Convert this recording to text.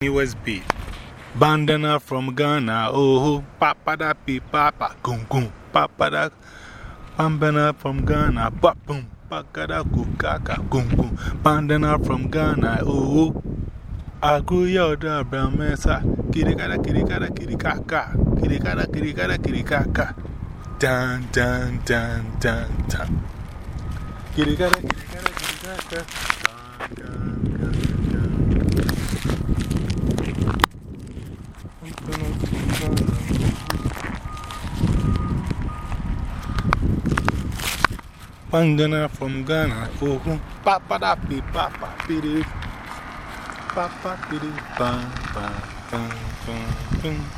beat. Bandana from Ghana, oh, papa da pi papa, gung gung, papa da. Bandana from Ghana, ba boom, pakada kukaka, gung gung. Bandana from Ghana, oh, agu yoda bramesa, kirikada kirikada kirikaka, kirikada kirikada kirikaka. Dun dun dun dun dun. Kirikada kirikada kirikaka. Dun dun dun Bandana from Ghana, papa da pi papa, pidi, papa pidi, pa pa pa pa pa.